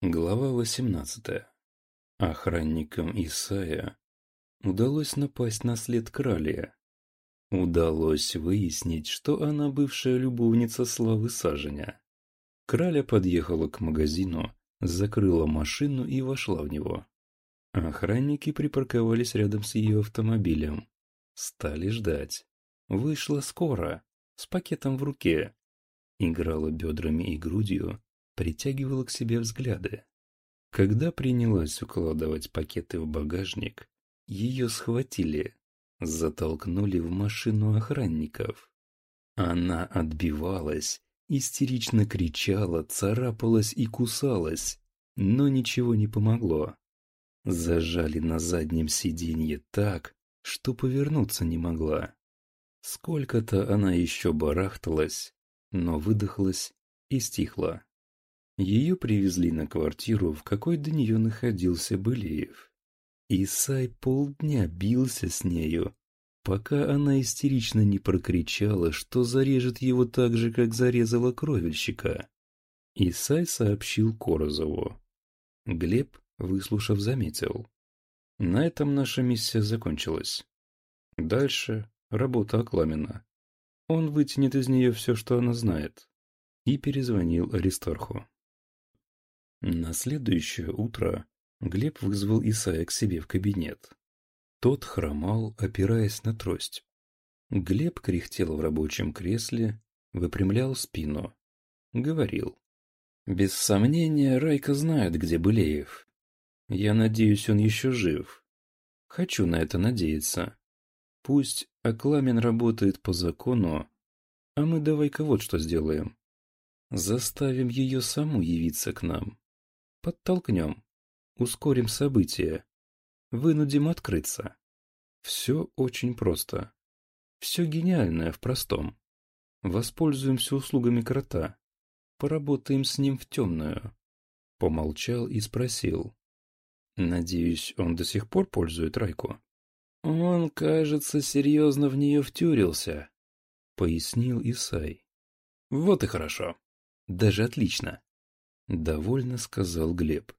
Глава 18. Охранникам Исая удалось напасть на след Кралия. Удалось выяснить, что она бывшая любовница Славы Саженя. Краля подъехала к магазину, закрыла машину и вошла в него. Охранники припарковались рядом с ее автомобилем. Стали ждать. Вышла скоро, с пакетом в руке. Играла бедрами и грудью, притягивала к себе взгляды. Когда принялась укладывать пакеты в багажник, ее схватили, затолкнули в машину охранников. Она отбивалась, истерично кричала, царапалась и кусалась, но ничего не помогло. Зажали на заднем сиденье так, что повернуться не могла. Сколько-то она еще барахталась, но выдохлась и стихла. Ее привезли на квартиру, в какой до нее находился Былеев. Исай полдня бился с нею, пока она истерично не прокричала, что зарежет его так же, как зарезала кровельщика. Исай сообщил Корозову. Глеб, выслушав, заметил. На этом наша миссия закончилась. Дальше работа Акламина. Он вытянет из нее все, что она знает. И перезвонил Аристарху. На следующее утро Глеб вызвал Исая к себе в кабинет. Тот хромал, опираясь на трость. Глеб кряхтел в рабочем кресле, выпрямлял спину. Говорил. «Без сомнения, Райка знает, где Былеев. Я надеюсь, он еще жив. Хочу на это надеяться. Пусть Акламин работает по закону, а мы давай-ка вот что сделаем. Заставим ее саму явиться к нам. Подтолкнем, ускорим события, вынудим открыться. Все очень просто. Все гениальное в простом. Воспользуемся услугами крота. Поработаем с ним в темную. Помолчал и спросил. Надеюсь, он до сих пор пользует Райку? Он, кажется, серьезно в нее втюрился, пояснил Исай. Вот и хорошо. Даже отлично. — довольно сказал Глеб.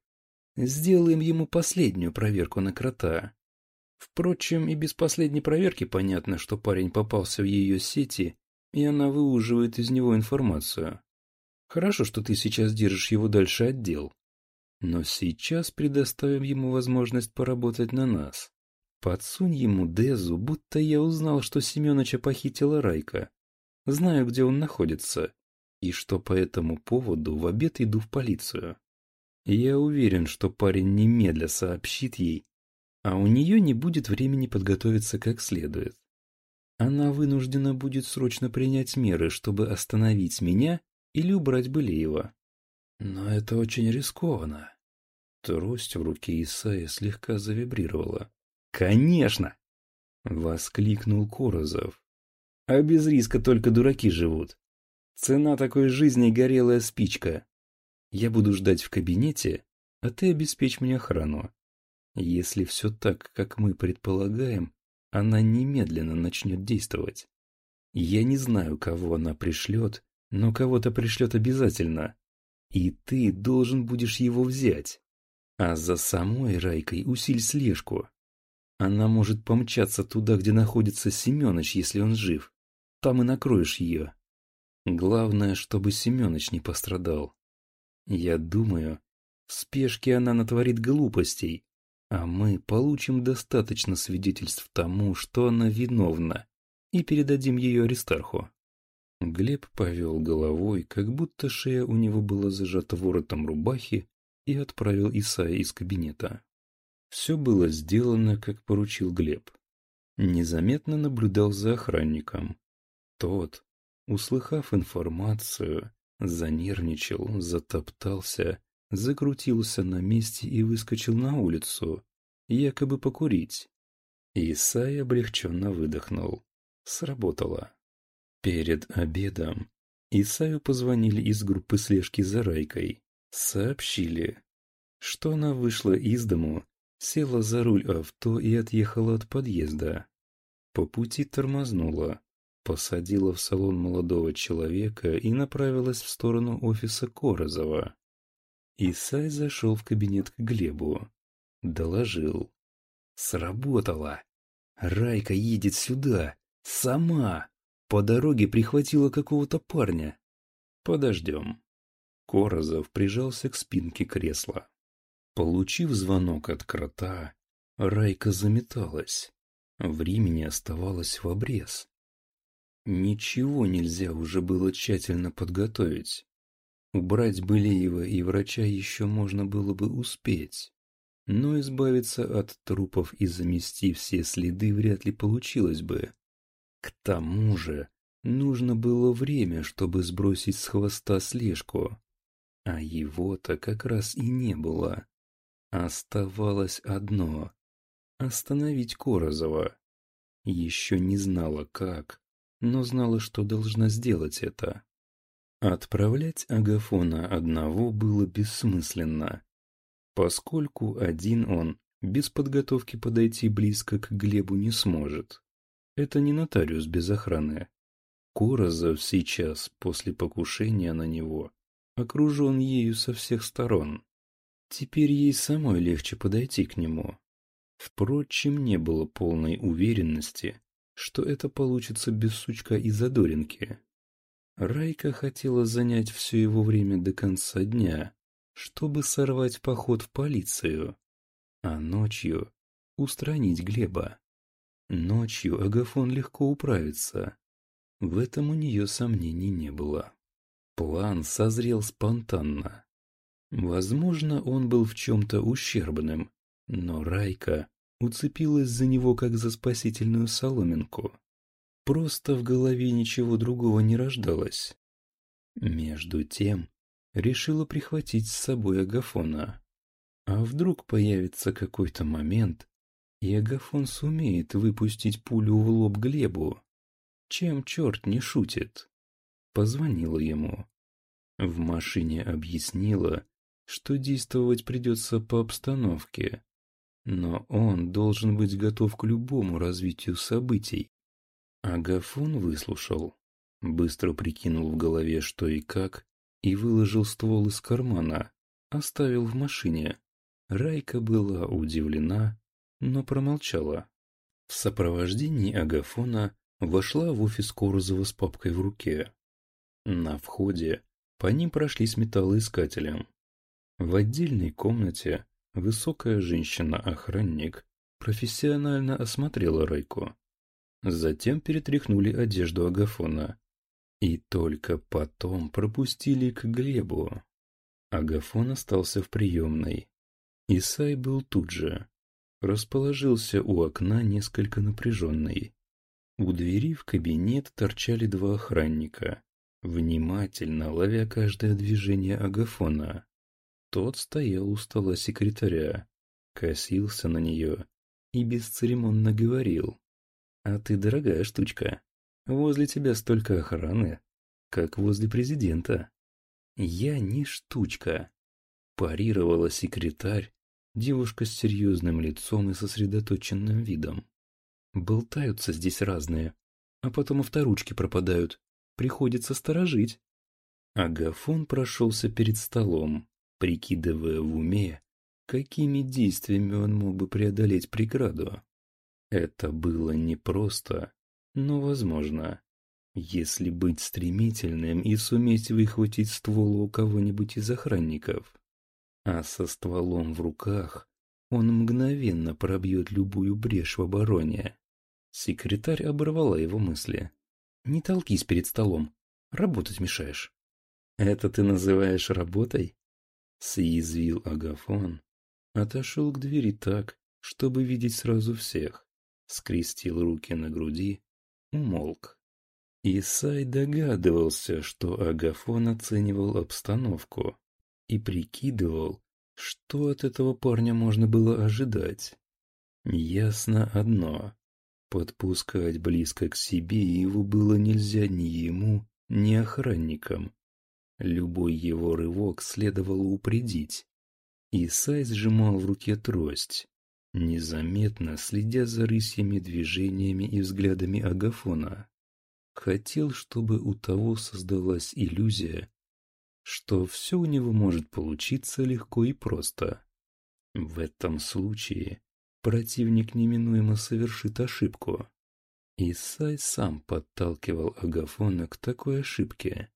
«Сделаем ему последнюю проверку на крота. Впрочем, и без последней проверки понятно, что парень попался в ее сети, и она выуживает из него информацию. Хорошо, что ты сейчас держишь его дальше от дел. Но сейчас предоставим ему возможность поработать на нас. Подсунь ему Дезу, будто я узнал, что Семеновича похитила Райка. Знаю, где он находится, и что по этому поводу в обед иду в полицию. Я уверен, что парень немедля сообщит ей, а у нее не будет времени подготовиться как следует. Она вынуждена будет срочно принять меры, чтобы остановить меня или убрать Былеева. Но это очень рискованно. Трость в руке Исаия слегка завибрировала. «Конечно!» — воскликнул Корозов. «А без риска только дураки живут. Цена такой жизни — горелая спичка. Я буду ждать в кабинете, а ты обеспечь мне охрану. Если все так, как мы предполагаем, она немедленно начнет действовать. Я не знаю, кого она пришлет, но кого-то пришлет обязательно. И ты должен будешь его взять. А за самой Райкой усиль слежку. Она может помчаться туда, где находится Семёныч, если он жив. Там и накроешь ее. Главное, чтобы Семёныч не пострадал. Я думаю, в спешке она натворит глупостей, а мы получим достаточно свидетельств тому, что она виновна, и передадим ее Аристарху. Глеб повел головой, как будто шея у него была зажата воротом рубахи, и отправил Исая из кабинета. Все было сделано, как поручил Глеб. Незаметно наблюдал за охранником. Тот, Услыхав информацию, занервничал, затоптался, закрутился на месте и выскочил на улицу, якобы покурить. Исай облегченно выдохнул. Сработало. Перед обедом Исаю позвонили из группы слежки за Райкой. Сообщили, что она вышла из дому, села за руль авто и отъехала от подъезда. По пути тормознула, посадила в салон молодого человека и направилась в сторону офиса Корозова. Исай зашел в кабинет к Глебу. Доложил. Сработало. Райка едет сюда. Сама. По дороге прихватила какого-то парня. Подождем. Корозов прижался к спинке кресла. Получив звонок от крота, Райка заметалась. Времени оставалось в обрез. Ничего нельзя уже было тщательно подготовить. Убрать Былеева и врача еще можно было бы успеть. Но избавиться от трупов и замести все следы вряд ли получилось бы. К тому же, нужно было время, чтобы сбросить с хвоста слежку. А его-то как раз и не было. Оставалось одно — остановить Корозова. Еще не знала как, но знала, что должна сделать это. Отправлять Агафона одного было бессмысленно, поскольку один он без подготовки подойти близко к Глебу не сможет. Это не нотариус без охраны. Корозов сейчас, после покушения на него, окружен ею со всех сторон. Теперь ей самой легче подойти к нему. Впрочем, не было полной уверенности, что это получится без сучка и задоринки. Райка хотела занять все его время до конца дня, чтобы сорвать поход в полицию, а ночью устранить Глеба. Ночью Агафон легко управится. В этом у нее сомнений не было. План созрел спонтанно. Возможно, он был в чем-то ущербным, но Райка уцепилась за него как за спасительную соломинку. Просто в голове ничего другого не рождалось. Между тем, решила прихватить с собой Агафона. А вдруг появится какой-то момент, и Агафон сумеет выпустить пулю в лоб Глебу? Чем черт не шутит? Позвонила ему. В машине объяснила, что действовать придется по обстановке, но он должен быть готов к любому развитию событий. Агафон выслушал, быстро прикинул в голове, что и как, и выложил ствол из кармана, оставил в машине. Райка была удивлена, но промолчала. В сопровождении Агафона вошла в офис Корозова с папкой в руке. На входе по ним прошли с металлоискателем. В отдельной комнате высокая женщина-охранник профессионально осмотрела Райку. Затем перетряхнули одежду Агафона. И только потом пропустили к Глебу. Агафон остался в приемной. Исай был тут же. Расположился у окна несколько напряженный. У двери в кабинет торчали два охранника, внимательно ловя каждое движение Агафона. Тот стоял у стола секретаря, косился на нее и бесцеремонно говорил. А ты дорогая штучка. Возле тебя столько охраны, как возле президента. Я не штучка. Парировала секретарь, девушка с серьезным лицом и сосредоточенным видом. Болтаются здесь разные, а потом авторучки пропадают. Приходится сторожить. Агафон прошелся перед столом, прикидывая в уме, какими действиями он мог бы преодолеть преграду. Это было непросто, но возможно. Если быть стремительным и суметь выхватить ствол у кого-нибудь из охранников. А со стволом в руках он мгновенно пробьет любую брешь в обороне. Секретарь оборвала его мысли. «Не толкись перед столом. Работать мешаешь». «Это ты называешь работой?» Съязвил Агафон. Отошел к двери так, чтобы видеть сразу всех скрестил руки на груди, умолк. Исай догадывался, что Агафон оценивал обстановку и прикидывал, что от этого парня можно было ожидать. Ясно одно. Подпускать близко к себе его было нельзя ни ему, ни охранникам. Любой его рывок следовало упредить. Исай сжимал в руке трость, незаметно следя за рысьими движениями и взглядами Агафона. Хотел, чтобы у того создалась иллюзия, что все у него может получиться легко и просто. В этом случае противник неминуемо совершит ошибку. Исай сам подталкивал Агафона к такой ошибке.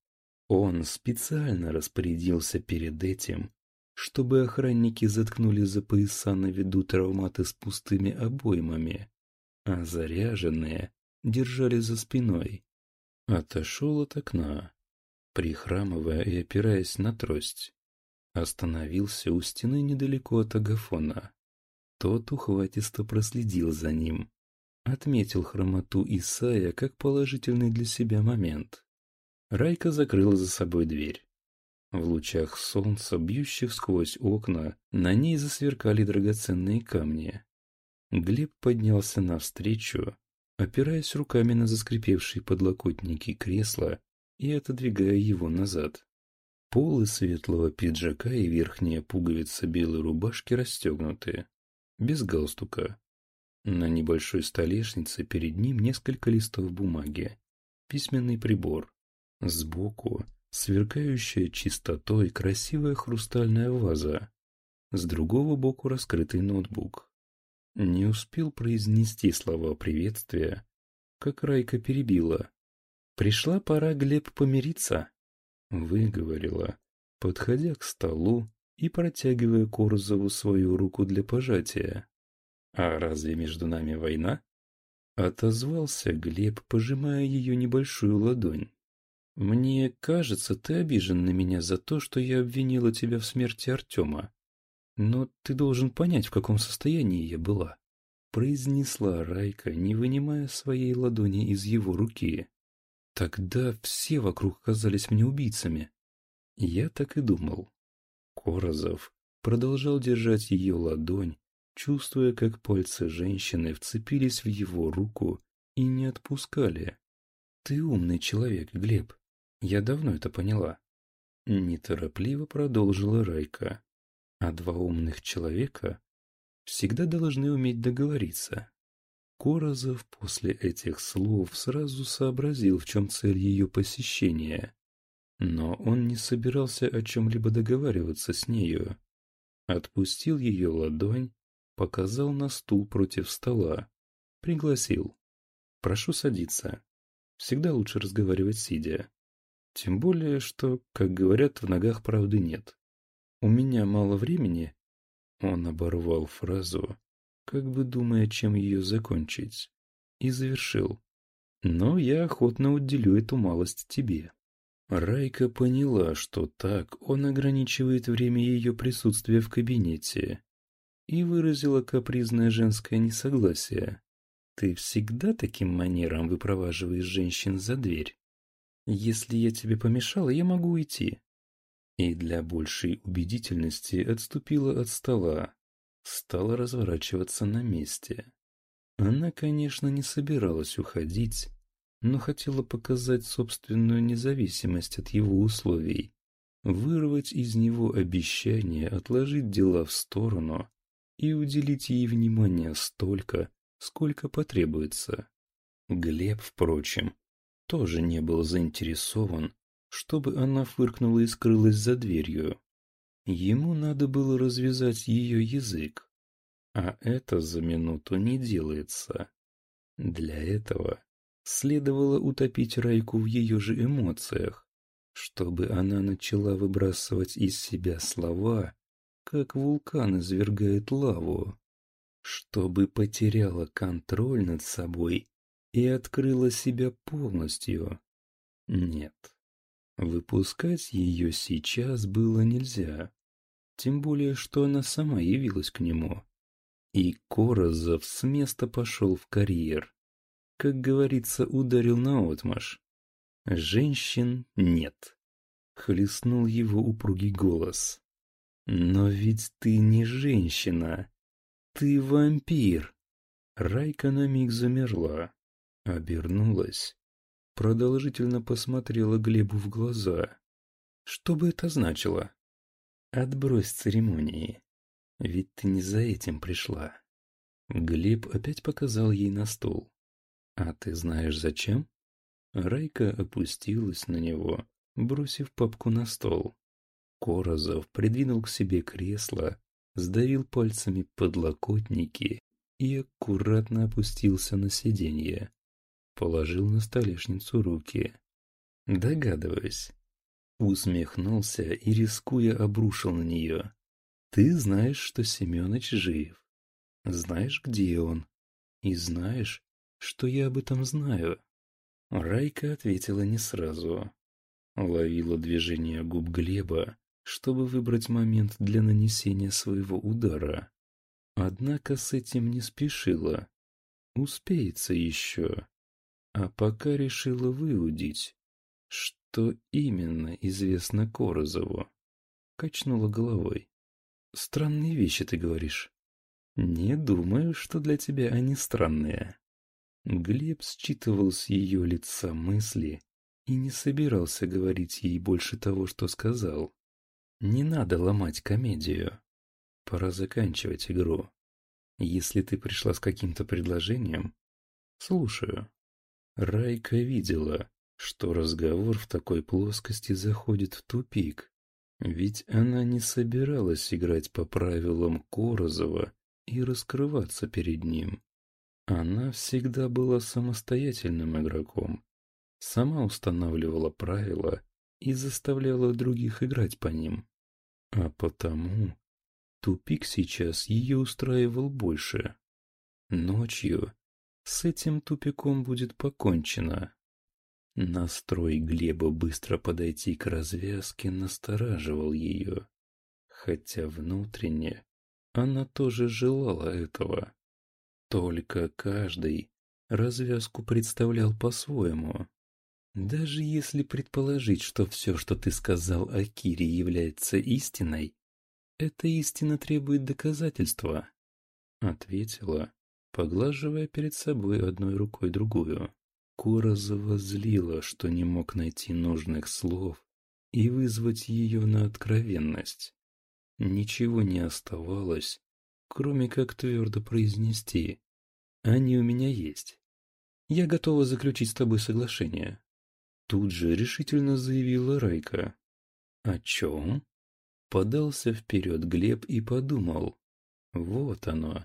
Он специально распорядился перед этим, чтобы охранники заткнули за пояса на виду травматы с пустыми обоймами, а заряженные держали за спиной. Отошел от окна, прихрамывая и опираясь на трость. Остановился у стены недалеко от Агафона. Тот ухватисто проследил за ним. Отметил хромоту Исая как положительный для себя момент. Райка закрыла за собой дверь. В лучах солнца, бьющих сквозь окна, на ней засверкали драгоценные камни. Глеб поднялся навстречу, опираясь руками на заскрипевшие подлокотники кресла и отодвигая его назад. Полы светлого пиджака и верхняя пуговица белой рубашки расстегнуты, без галстука. На небольшой столешнице перед ним несколько листов бумаги, письменный прибор. Сбоку сверкающая чистотой красивая хрустальная ваза. С другого боку раскрытый ноутбук. Не успел произнести слова приветствия, как Райка перебила. «Пришла пора, Глеб, помириться», — выговорила, подходя к столу и протягивая Корзову свою руку для пожатия. «А разве между нами война?» — отозвался Глеб, пожимая ее небольшую ладонь. «Мне кажется, ты обижен на меня за то, что я обвинила тебя в смерти Артема. Но ты должен понять, в каком состоянии я была», — произнесла Райка, не вынимая своей ладони из его руки. Тогда все вокруг казались мне убийцами. Я так и думал. Корозов продолжал держать ее ладонь, чувствуя, как пальцы женщины вцепились в его руку и не отпускали. «Ты умный человек, Глеб. Я давно это поняла. Неторопливо продолжила Райка. А два умных человека всегда должны уметь договориться. Корозов после этих слов сразу сообразил, в чем цель ее посещения. Но он не собирался о чем-либо договариваться с нею. Отпустил ее ладонь, показал на стул против стола. Пригласил. «Прошу садиться. Всегда лучше разговаривать сидя. Тем более, что, как говорят, в ногах правды нет. У меня мало времени. Он оборвал фразу, как бы думая, чем ее закончить, и завершил. Но я охотно уделю эту малость тебе. Райка поняла, что так он ограничивает время ее присутствия в кабинете, и выразила капризное женское несогласие. «Ты всегда таким манером выпроваживаешь женщин за дверь?» Если я тебе помешала, я могу уйти. И для большей убедительности отступила от стола, стала разворачиваться на месте. Она, конечно, не собиралась уходить, но хотела показать собственную независимость от его условий, вырвать из него обещание отложить дела в сторону и уделить ей внимание столько, сколько потребуется. Глеб, впрочем, тоже не был заинтересован, чтобы она фыркнула и скрылась за дверью. Ему надо было развязать ее язык, а это за минуту не делается. Для этого следовало утопить Райку в ее же эмоциях, чтобы она начала выбрасывать из себя слова, как вулкан извергает лаву, чтобы потеряла контроль над собой и открыла себя полностью. Нет, выпускать ее сейчас было нельзя, тем более, что она сама явилась к нему. И Корозов с места пошел в карьер. Как говорится, ударил наотмашь. Женщин нет. Хлестнул его упругий голос. Но ведь ты не женщина. Ты вампир. Райка на миг замерла. Обернулась, продолжительно посмотрела Глебу в глаза. Что бы это значило? Отбрось церемонии, ведь ты не за этим пришла. Глеб опять показал ей на стол. А ты знаешь зачем? Райка опустилась на него, бросив папку на стол. Корозов придвинул к себе кресло, сдавил пальцами подлокотники и аккуратно опустился на сиденье. Положил на столешницу руки. Догадываюсь. Усмехнулся и, рискуя, обрушил на нее. Ты знаешь, что Семёныч жив. Знаешь, где он. И знаешь, что я об этом знаю. Райка ответила не сразу. Ловила движение губ Глеба, чтобы выбрать момент для нанесения своего удара. Однако с этим не спешила. Успеется еще. А пока решила выудить, что именно известно Корозову. Качнула головой. Странные вещи ты говоришь. Не думаю, что для тебя они странные. Глеб считывал с ее лица мысли и не собирался говорить ей больше того, что сказал. Не надо ломать комедию. Пора заканчивать игру. Если ты пришла с каким-то предложением, слушаю. Райка видела, что разговор в такой плоскости заходит в тупик. Ведь она не собиралась играть по правилам Корозова и раскрываться перед ним. Она всегда была самостоятельным игроком, сама устанавливала правила и заставляла других играть по ним. А потому тупик сейчас ее устраивал больше. Ночью с этим тупиком будет покончено. Настрой Глеба быстро подойти к развязке настораживал ее, хотя внутренне она тоже желала этого. Только каждый развязку представлял по-своему. Даже если предположить, что все, что ты сказал о Кире, является истиной, эта истина требует доказательства, — ответила, поглаживая перед собой одной рукой другую. Корозова злила, что не мог найти нужных слов и вызвать ее на откровенность. Ничего не оставалось, кроме как твердо произнести «Они у меня есть. Я готова заключить с тобой соглашение». Тут же решительно заявила Райка. «О чем?» Подался вперед Глеб и подумал. Вот оно.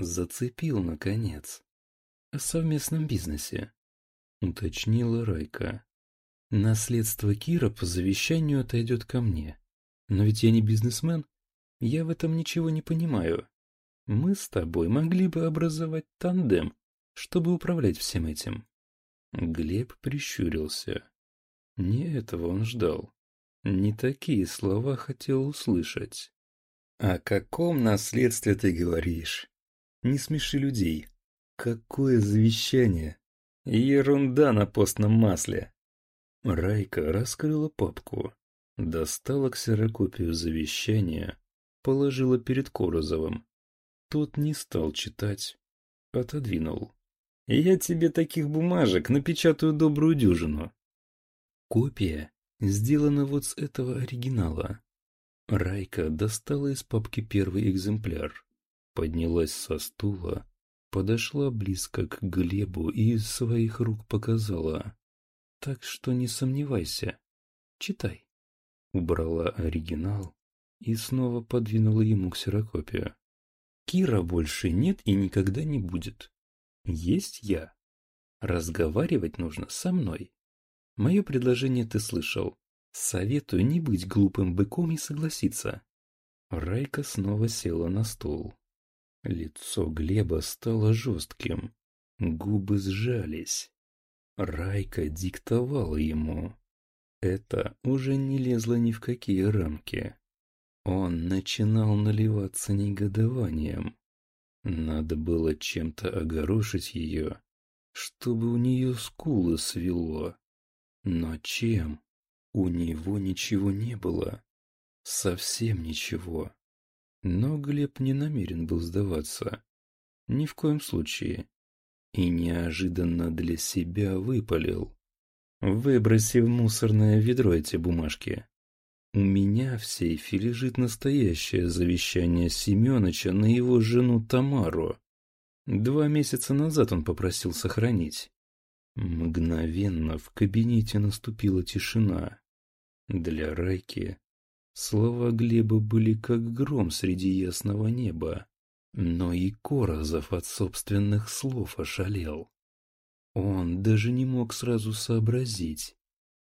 Зацепил, наконец. О совместном бизнесе. Уточнила Райка. Наследство Кира по завещанию отойдет ко мне. Но ведь я не бизнесмен. Я в этом ничего не понимаю. Мы с тобой могли бы образовать тандем, чтобы управлять всем этим. Глеб прищурился. Не этого он ждал. Не такие слова хотел услышать. «О каком наследстве ты говоришь? Не смеши людей. Какое завещание? Ерунда на постном масле!» Райка раскрыла папку, достала ксерокопию завещания, положила перед Корозовым. Тот не стал читать, отодвинул. Я тебе таких бумажек напечатаю добрую дюжину. Копия сделана вот с этого оригинала. Райка достала из папки первый экземпляр, поднялась со стула, подошла близко к Глебу и из своих рук показала. Так что не сомневайся. Читай. Убрала оригинал и снова подвинула ему ксерокопию. Кира больше нет и никогда не будет. Есть я. Разговаривать нужно со мной. Мое предложение ты слышал. Советую не быть глупым быком и согласиться. Райка снова села на стул. Лицо Глеба стало жестким. Губы сжались. Райка диктовала ему. Это уже не лезло ни в какие рамки. Он начинал наливаться негодованием. Надо было чем-то огорошить ее, чтобы у нее скулы свело. Но чем? У него ничего не было. Совсем ничего. Но Глеб не намерен был сдаваться. Ни в коем случае. И неожиданно для себя выпалил. Выброси в мусорное ведро эти бумажки. У меня в сейфе лежит настоящее завещание Семёныча на его жену Тамару. Два месяца назад он попросил сохранить. Мгновенно в кабинете наступила тишина. Для Райки Слова Глеба были как гром среди ясного неба, но и Корозов от собственных слов ошалел. Он даже не мог сразу сообразить,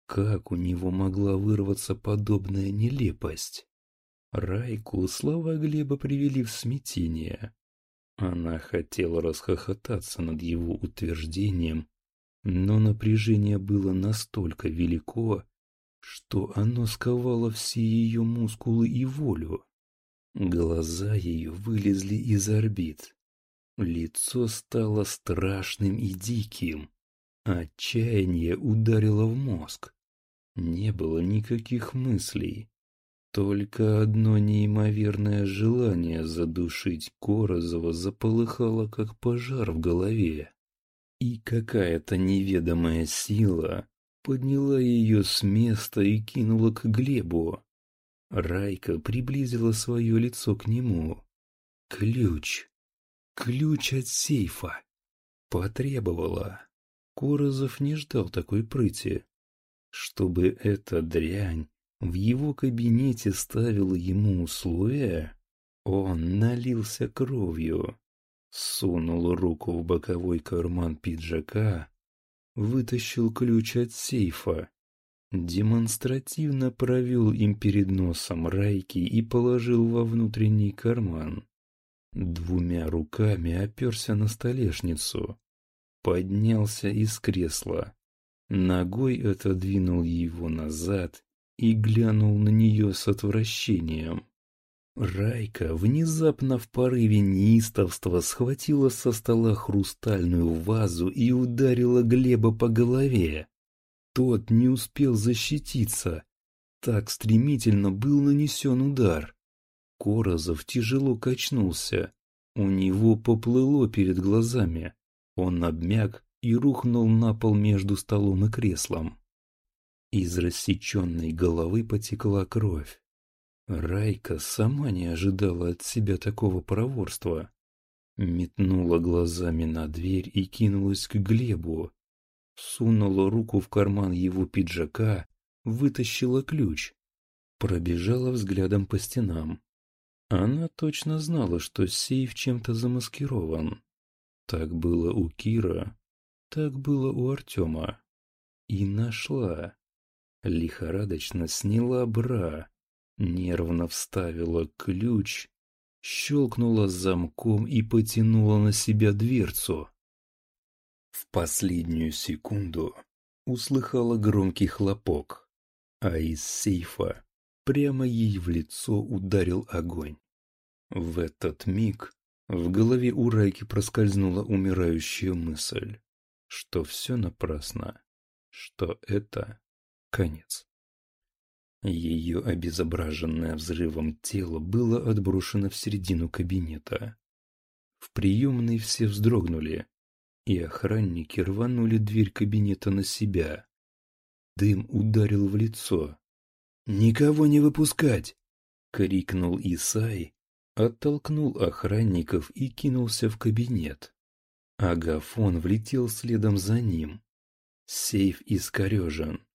как у него могла вырваться подобная нелепость. Райку слова Глеба привели в смятение. Она хотела расхохотаться над его утверждением, но напряжение было настолько велико, что оно сковало все ее мускулы и волю. Глаза ее вылезли из орбит. Лицо стало страшным и диким. Отчаяние ударило в мозг. Не было никаких мыслей. Только одно неимоверное желание задушить Корозова заполыхало, как пожар в голове. И какая-то неведомая сила подняла ее с места и кинула к Глебу. Райка приблизила свое лицо к нему. Ключ. Ключ от сейфа. Потребовала. Корозов не ждал такой прыти. Чтобы эта дрянь в его кабинете ставила ему условия, он налился кровью, сунул руку в боковой карман пиджака, вытащил ключ от сейфа, демонстративно провел им перед носом Райки и положил во внутренний карман. Двумя руками оперся на столешницу, поднялся из кресла, ногой отодвинул его назад и глянул на нее с отвращением. Райка внезапно в порыве неистовства схватила со стола хрустальную вазу и ударила Глеба по голове. Тот не успел защититься. Так стремительно был нанесен удар. Корозов тяжело качнулся. У него поплыло перед глазами. Он обмяк и рухнул на пол между столом и креслом. Из рассеченной головы потекла кровь. Райка сама не ожидала от себя такого проворства. Метнула глазами на дверь и кинулась к Глебу. Сунула руку в карман его пиджака, вытащила ключ. Пробежала взглядом по стенам. Она точно знала, что сейф чем-то замаскирован. Так было у Кира, так было у Артема. И нашла. Лихорадочно сняла бра Нервно вставила ключ, щелкнула замком и потянула на себя дверцу. В последнюю секунду услыхала громкий хлопок, а из сейфа прямо ей в лицо ударил огонь. В этот миг в голове у Райки проскользнула умирающая мысль, что все напрасно, что это конец. Ее обезображенное взрывом тело было отброшено в середину кабинета. В приемной все вздрогнули, и охранники рванули дверь кабинета на себя. Дым ударил в лицо. «Никого не выпускать!» — крикнул Исай, оттолкнул охранников и кинулся в кабинет. Агафон влетел следом за ним. Сейф искорежен.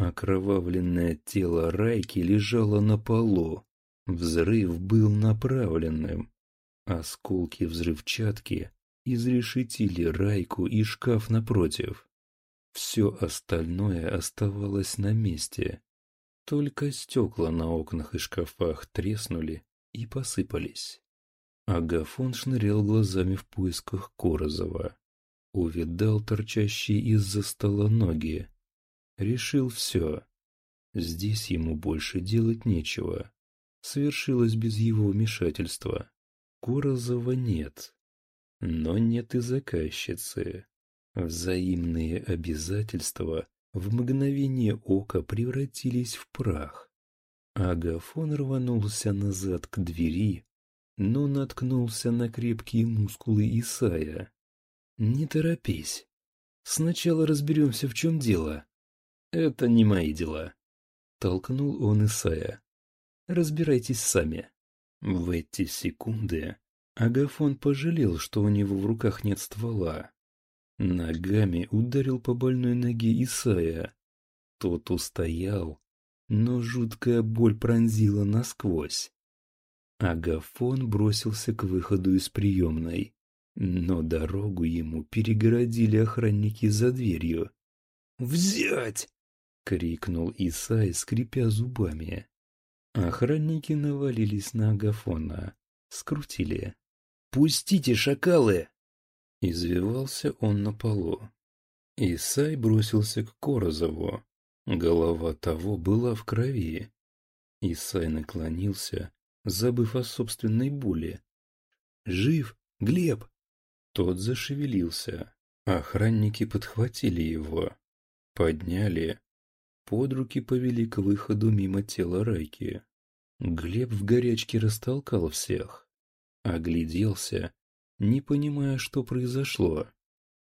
Окровавленное тело Райки лежало на полу. Взрыв был направленным. Осколки взрывчатки изрешетили Райку и шкаф напротив. Все остальное оставалось на месте. Только стекла на окнах и шкафах треснули и посыпались. Агафон шнырял глазами в поисках Корозова. Увидал торчащие из-за стола ноги. Решил все. Здесь ему больше делать нечего. Свершилось без его вмешательства. Корозова нет. Но нет и заказчицы. Взаимные обязательства в мгновение ока превратились в прах. Агафон рванулся назад к двери, но наткнулся на крепкие мускулы Исая. «Не торопись. Сначала разберемся, в чем дело», «Это не мои дела», — толкнул он Исая. «Разбирайтесь сами». В эти секунды Агафон пожалел, что у него в руках нет ствола. Ногами ударил по больной ноге Исая. Тот устоял, но жуткая боль пронзила насквозь. Агафон бросился к выходу из приемной, но дорогу ему перегородили охранники за дверью. «Взять!» — крикнул Исай, скрипя зубами. Охранники навалились на Агафона, скрутили. «Пустите, шакалы!» Извивался он на полу. Исай бросился к Корозову. Голова того была в крови. Исай наклонился, забыв о собственной боли. «Жив, Глеб!» Тот зашевелился. Охранники подхватили его, подняли, под руки повели к выходу мимо тела Райки. Глеб в горячке растолкал всех. Огляделся, не понимая, что произошло.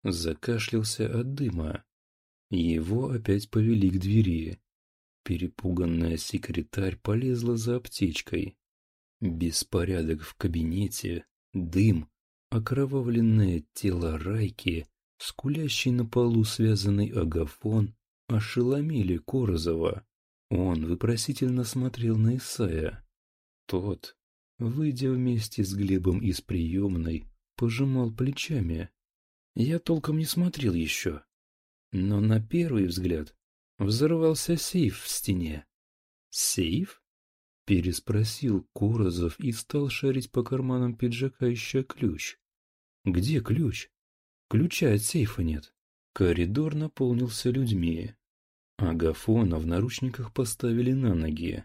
Закашлялся от дыма. Его опять повели к двери. Перепуганная секретарь полезла за аптечкой. Беспорядок в кабинете, дым, окровавленное тело Райки, скулящий на полу связанный агафон, ошеломили Корозова. Он выпросительно смотрел на Исая. Тот, выйдя вместе с Глебом из приемной, пожимал плечами. Я толком не смотрел еще. Но на первый взгляд взорвался сейф в стене. «Сейф?» — переспросил Корозов и стал шарить по карманам пиджака, ища ключ. «Где ключ? Ключа от сейфа нет». Коридор наполнился людьми. Агафона в наручниках поставили на ноги.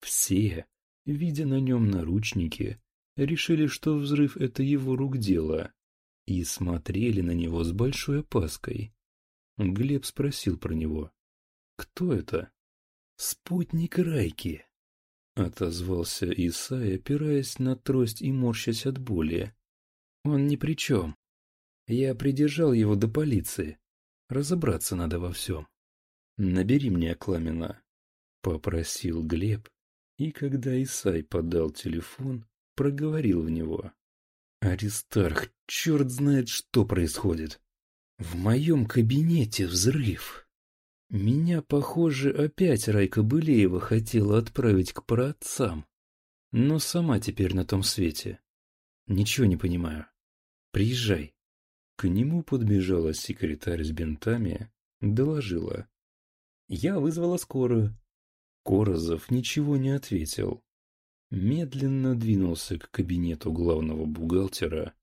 Все, видя на нем наручники, решили, что взрыв — это его рук дело, и смотрели на него с большой опаской. Глеб спросил про него. «Кто это?» «Спутник Райки», — отозвался Исай, опираясь на трость и морщась от боли. «Он ни при чем. Я придержал его до полиции. Разобраться надо во всем». «Набери мне Акламина», — попросил Глеб, и когда Исай подал телефон, проговорил в него. «Аристарх, черт знает, что происходит. В моем кабинете взрыв. Меня, похоже, опять Райка Былеева хотела отправить к праотцам. Но сама теперь на том свете. Ничего не понимаю. Приезжай». К нему подбежала секретарь с бинтами, доложила. Я вызвала скорую. Корозов ничего не ответил. Медленно двинулся к кабинету главного бухгалтера,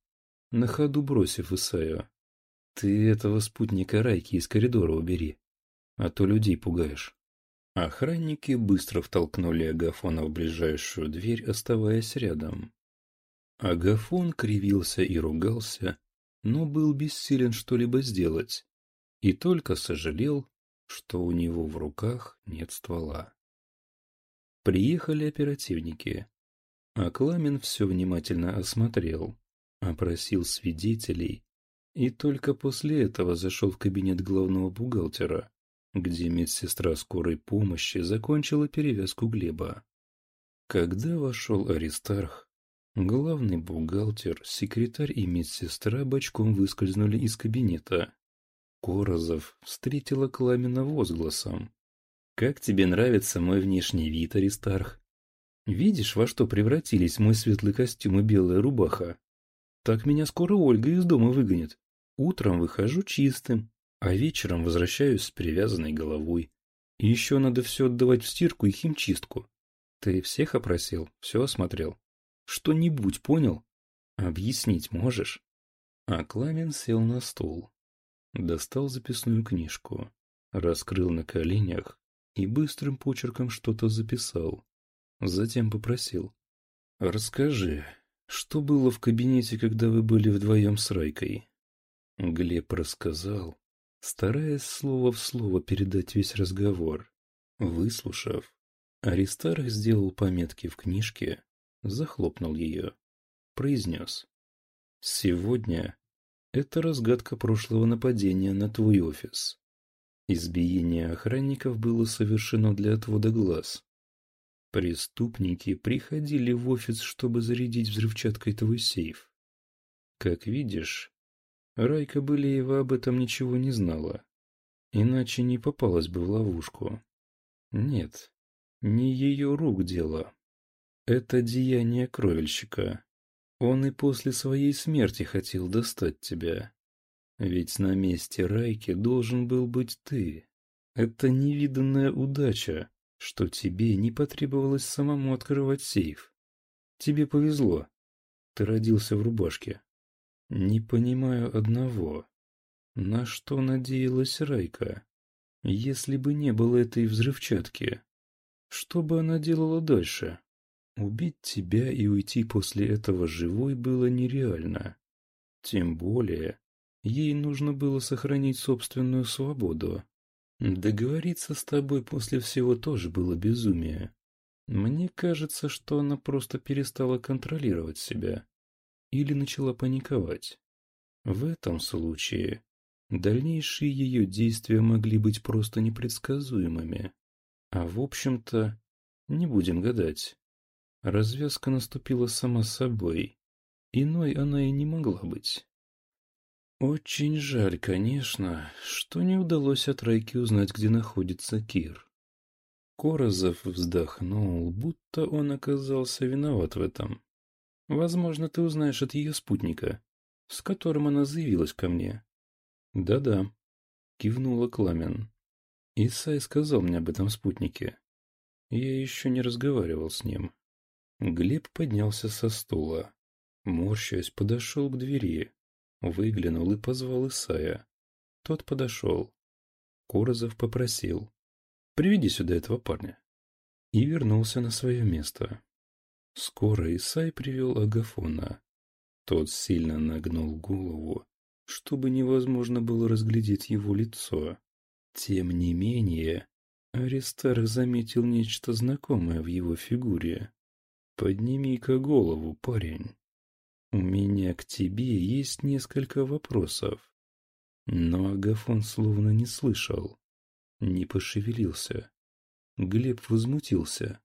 на ходу бросив Исаю. «Ты этого спутника Райки из коридора убери, а то людей пугаешь». Охранники быстро втолкнули Агафона в ближайшую дверь, оставаясь рядом. Агафон кривился и ругался, но был бессилен что-либо сделать, и только сожалел, что у него в руках нет ствола. Приехали оперативники. Акламин все внимательно осмотрел, опросил свидетелей и только после этого зашел в кабинет главного бухгалтера, где медсестра скорой помощи закончила перевязку Глеба. Когда вошел Аристарх, главный бухгалтер, секретарь и медсестра бочком выскользнули из кабинета. Корозов встретила Кламина возгласом. «Как тебе нравится мой внешний вид, Аристарх? Видишь, во что превратились мой светлый костюм и белая рубаха? Так меня скоро Ольга из дома выгонит. Утром выхожу чистым, а вечером возвращаюсь с привязанной головой. И еще надо все отдавать в стирку и химчистку. Ты всех опросил, все осмотрел. Что-нибудь понял? Объяснить можешь?» А Кламен сел на стул. Достал записную книжку, раскрыл на коленях и быстрым почерком что-то записал. Затем попросил. «Расскажи, что было в кабинете, когда вы были вдвоем с Райкой?» Глеб рассказал, стараясь слово в слово передать весь разговор. Выслушав, Аристарх сделал пометки в книжке, захлопнул ее, произнес. «Сегодня это разгадка прошлого нападения на твой офис. Избиение охранников было совершено для отвода глаз. Преступники приходили в офис, чтобы зарядить взрывчаткой твой сейф. Как видишь, Райка Былеева об этом ничего не знала, иначе не попалась бы в ловушку. Нет, не ее рук дело. Это деяние кровельщика. Он и после своей смерти хотел достать тебя. Ведь на месте Райки должен был быть ты. Это невиданная удача, что тебе не потребовалось самому открывать сейф. Тебе повезло. Ты родился в рубашке. Не понимаю одного. На что надеялась Райка? Если бы не было этой взрывчатки, что бы она делала дальше? Убить тебя и уйти после этого живой было нереально. Тем более, ей нужно было сохранить собственную свободу. Договориться с тобой после всего тоже было безумие. Мне кажется, что она просто перестала контролировать себя или начала паниковать. В этом случае дальнейшие ее действия могли быть просто непредсказуемыми. А в общем-то, не будем гадать. Развязка наступила сама собой. Иной она и не могла быть. Очень жаль, конечно, что не удалось от Райки узнать, где находится Кир. Корозов вздохнул, будто он оказался виноват в этом. Возможно, ты узнаешь от ее спутника, с которым она заявилась ко мне. Да-да, кивнула Кламен. Исай сказал мне об этом спутнике. Я еще не разговаривал с ним. Глеб поднялся со стула. Морщаясь, подошел к двери. Выглянул и позвал Исая. Тот подошел. Корозов попросил. «Приведи сюда этого парня». И вернулся на свое место. Скоро Исай привел Агафона. Тот сильно нагнул голову, чтобы невозможно было разглядеть его лицо. Тем не менее, Аристарх заметил нечто знакомое в его фигуре. «Подними-ка голову, парень. У меня к тебе есть несколько вопросов». Но Агафон словно не слышал, не пошевелился. Глеб возмутился.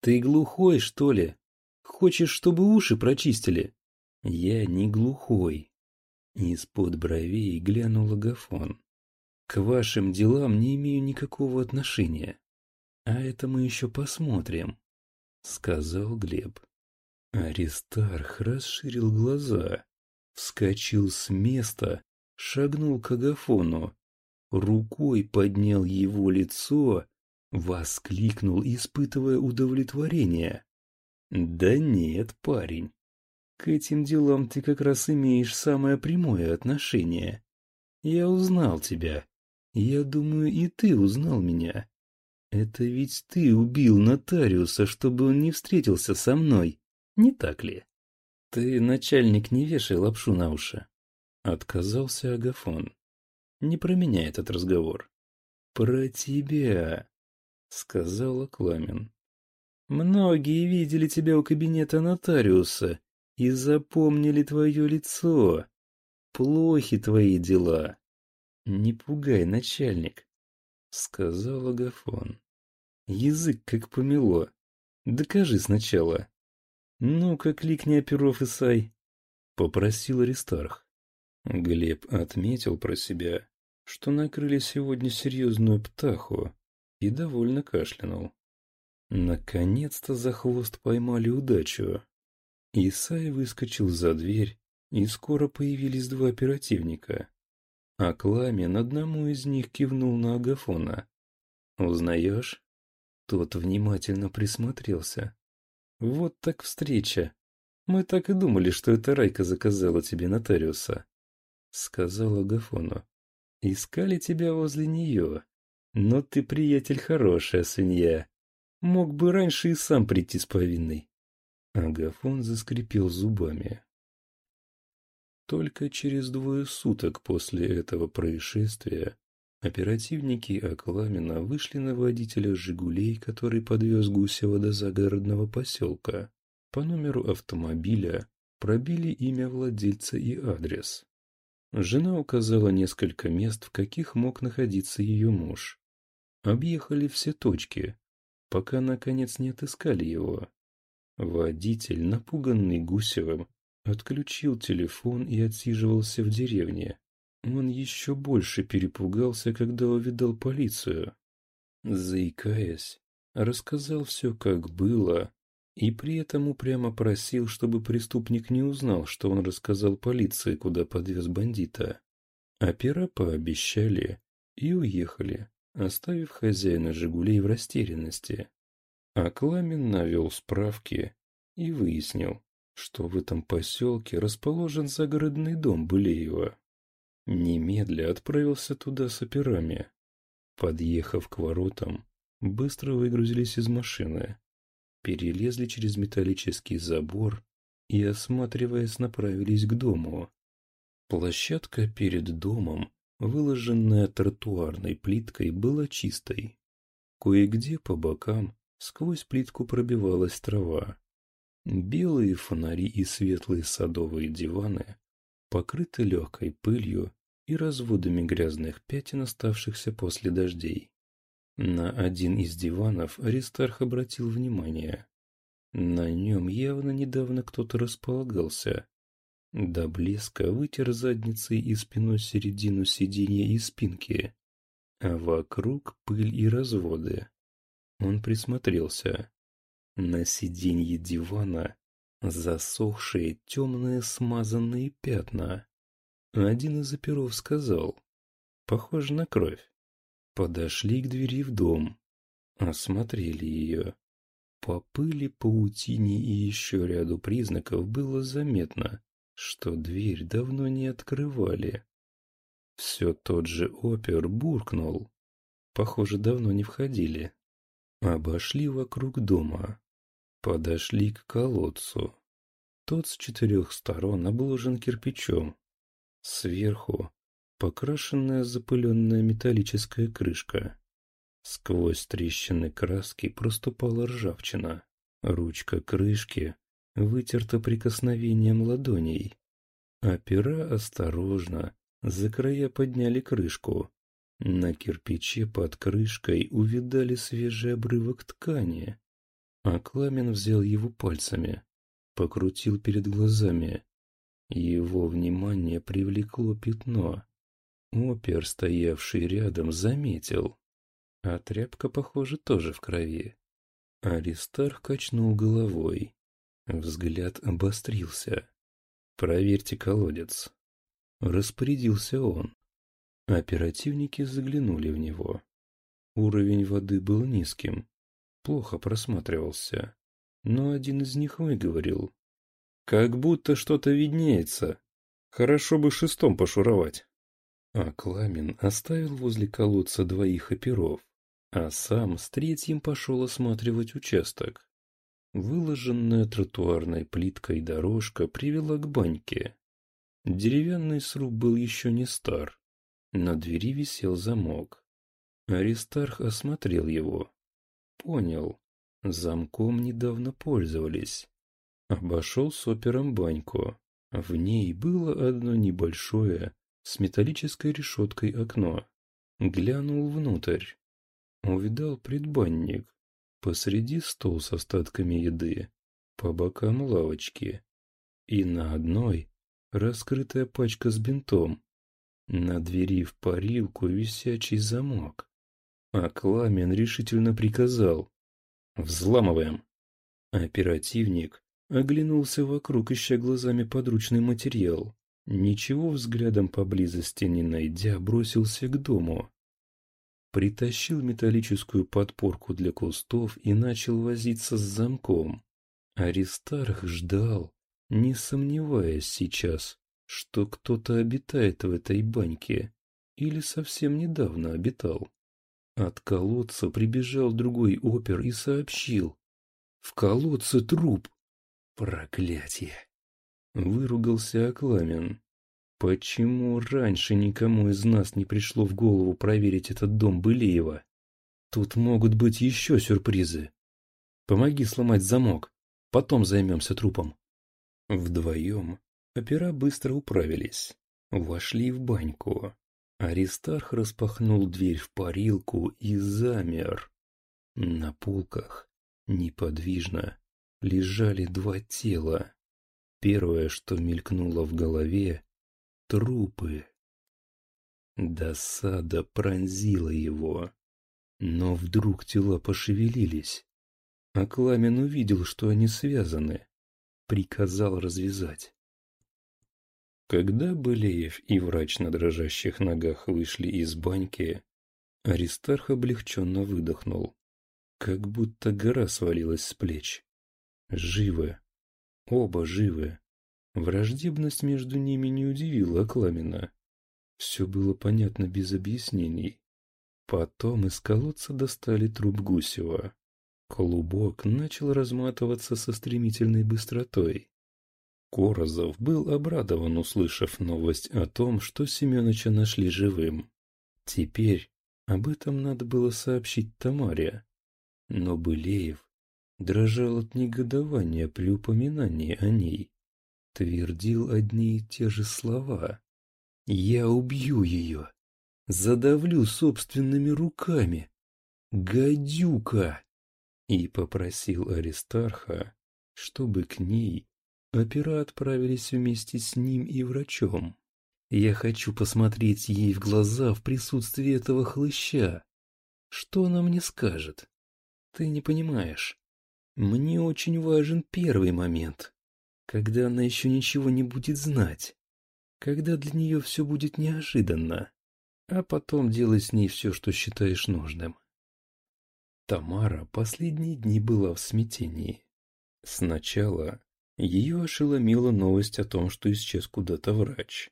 «Ты глухой, что ли? Хочешь, чтобы уши прочистили?» «Я не глухой». Из-под бровей глянул Агафон. «К вашим делам не имею никакого отношения. А это мы еще посмотрим». — сказал Глеб. Аристарх расширил глаза, вскочил с места, шагнул к Агафону, рукой поднял его лицо, воскликнул, испытывая удовлетворение. «Да нет, парень, к этим делам ты как раз имеешь самое прямое отношение. Я узнал тебя. Я думаю, и ты узнал меня. Это ведь ты убил нотариуса, чтобы он не встретился со мной, не так ли? Ты, начальник, не вешай лапшу на уши. Отказался Агафон. Не про меня этот разговор. Про тебя, сказала Кламен. Многие видели тебя у кабинета нотариуса и запомнили твое лицо. Плохи твои дела. Не пугай, начальник, сказал Агафон. Язык как помело. Докажи сначала. Ну-ка, кликни оперов Исай. Попросил Аристарх. Глеб отметил про себя, что накрыли сегодня серьезную птаху, и довольно кашлянул. Наконец-то за хвост поймали удачу. Исай выскочил за дверь, и скоро появились два оперативника. А Кламен одному из них кивнул на Агафона. «Узнаешь?» Тот внимательно присмотрелся. «Вот так встреча. Мы так и думали, что это Райка заказала тебе нотариуса», — сказала Гафону. «Искали тебя возле нее. Но ты, приятель, хорошая свинья. Мог бы раньше и сам прийти с повинной». Агафон заскрипел зубами. Только через двое суток после этого происшествия Оперативники Акламина вышли на водителя «Жигулей», который подвез Гусева до загородного поселка. По номеру автомобиля пробили имя владельца и адрес. Жена указала несколько мест, в каких мог находиться ее муж. Объехали все точки, пока наконец не отыскали его. Водитель, напуганный Гусевым, отключил телефон и отсиживался в деревне, он еще больше перепугался, когда увидал полицию. Заикаясь, рассказал все, как было, и при этом упрямо просил, чтобы преступник не узнал, что он рассказал полиции, куда подвез бандита. Опера пообещали и уехали, оставив хозяина «Жигулей» в растерянности. А Кламен навел справки и выяснил, что в этом поселке расположен загородный дом Былеева. Немедля отправился туда с операми. Подъехав к воротам, быстро выгрузились из машины, перелезли через металлический забор и, осматриваясь, направились к дому. Площадка перед домом, выложенная тротуарной плиткой, была чистой. Кое-где по бокам сквозь плитку пробивалась трава. Белые фонари и светлые садовые диваны покрыты легкой пылью и разводами грязных пятен, оставшихся после дождей. На один из диванов Аристарх обратил внимание. На нем явно недавно кто-то располагался. До блеска вытер задницей и спиной середину сиденья и спинки, а вокруг пыль и разводы. Он присмотрелся. На сиденье дивана засохшие темные смазанные пятна. Один из оперов сказал, похоже на кровь. Подошли к двери в дом, осмотрели ее. По пыли, паутине и еще ряду признаков было заметно, что дверь давно не открывали. Все тот же опер буркнул. Похоже, давно не входили. Обошли вокруг дома. Подошли к колодцу. Тот с четырех сторон обложен кирпичом. Сверху покрашенная запыленная металлическая крышка. Сквозь трещины краски проступала ржавчина. Ручка крышки вытерта прикосновением ладоней. Опера осторожно за края подняли крышку. На кирпиче под крышкой увидали свежий обрывок ткани. А Кламен взял его пальцами, покрутил перед глазами. Его внимание привлекло пятно. Опер, стоявший рядом, заметил. А тряпка, похоже, тоже в крови. Аристарх качнул головой. Взгляд обострился. «Проверьте колодец». Распорядился он. Оперативники заглянули в него. Уровень воды был низким, плохо просматривался. Но один из них выговорил. «Как будто что-то виднеется. Хорошо бы шестом пошуровать». А Кламин оставил возле колодца двоих оперов, а сам с третьим пошел осматривать участок. Выложенная тротуарной плиткой дорожка привела к баньке. Деревянный сруб был еще не стар. На двери висел замок. Аристарх осмотрел его. Понял. Замком недавно пользовались. Обошел с опером баньку. В ней было одно небольшое, с металлической решеткой окно. Глянул внутрь. Увидал предбанник. Посреди стол с остатками еды. По бокам лавочки. И на одной раскрытая пачка с бинтом. На двери в парилку висячий замок. А Кламен решительно приказал. «Взламываем!» Оперативник оглянулся вокруг, ища глазами подручный материал. Ничего взглядом поблизости не найдя, бросился к дому. Притащил металлическую подпорку для кустов и начал возиться с замком. Аристарх ждал, не сомневаясь сейчас, что кто-то обитает в этой баньке или совсем недавно обитал. От колодца прибежал другой опер и сообщил. «В колодце труп!» «Проклятие!» Выругался Акламен. «Почему раньше никому из нас не пришло в голову проверить этот дом Былеева? Тут могут быть еще сюрпризы. Помоги сломать замок, потом займемся трупом». Вдвоем опера быстро управились, вошли в баньку. Аристарх распахнул дверь в парилку и замер. На полках неподвижно лежали два тела. Первое, что мелькнуло в голове — трупы. Досада пронзила его. Но вдруг тела пошевелились. А Кламен увидел, что они связаны. Приказал развязать. Когда Былеев и врач на дрожащих ногах вышли из баньки, Аристарх облегченно выдохнул. Как будто гора свалилась с плеч. Живы. Оба живы. Враждебность между ними не удивила Кламена. Все было понятно без объяснений. Потом из колодца достали труп Гусева. Клубок начал разматываться со стремительной быстротой. Корозов был обрадован, услышав новость о том, что Семеновича нашли живым. Теперь об этом надо было сообщить Тамаре. Но Былеев дрожал от негодования при упоминании о ней. Твердил одни и те же слова. «Я убью ее! Задавлю собственными руками! Гадюка!» И попросил Аристарха, чтобы к ней опера отправились вместе с ним и врачом. Я хочу посмотреть ей в глаза в присутствии этого хлыща. Что она мне скажет? Ты не понимаешь. Мне очень важен первый момент, когда она еще ничего не будет знать, когда для нее все будет неожиданно, а потом делай с ней все, что считаешь нужным. Тамара последние дни была в смятении. Сначала ее ошеломила новость о том, что исчез куда-то врач.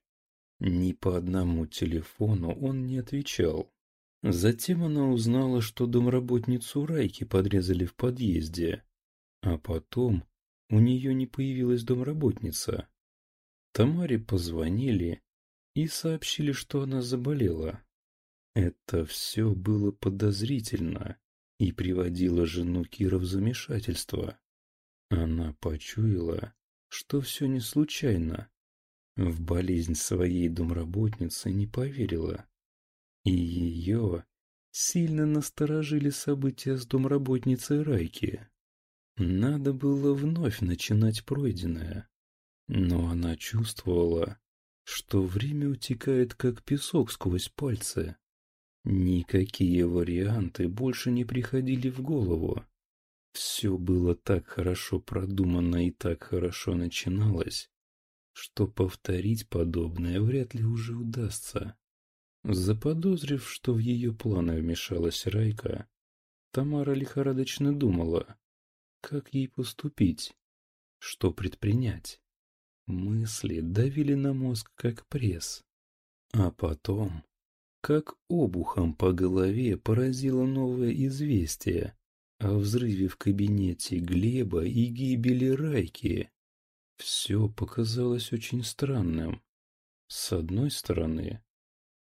Ни по одному телефону он не отвечал. Затем она узнала, что домработницу Райки подрезали в подъезде, а потом у нее не появилась домработница. Тамаре позвонили и сообщили, что она заболела. Это все было подозрительно и приводило жену Кира в замешательство. Она почуяла, что все не случайно. В болезнь своей домработницы не поверила. И ее сильно насторожили события с домработницей Райки. Надо было вновь начинать пройденное. Но она чувствовала, что время утекает как песок сквозь пальцы. Никакие варианты больше не приходили в голову. Все было так хорошо продумано и так хорошо начиналось, что повторить подобное вряд ли уже удастся. Заподозрив, что в ее планы вмешалась Райка, Тамара лихорадочно думала, как ей поступить? Что предпринять? Мысли давили на мозг, как пресс. А потом, как обухом по голове поразило новое известие о взрыве в кабинете Глеба и гибели Райки. Все показалось очень странным. С одной стороны,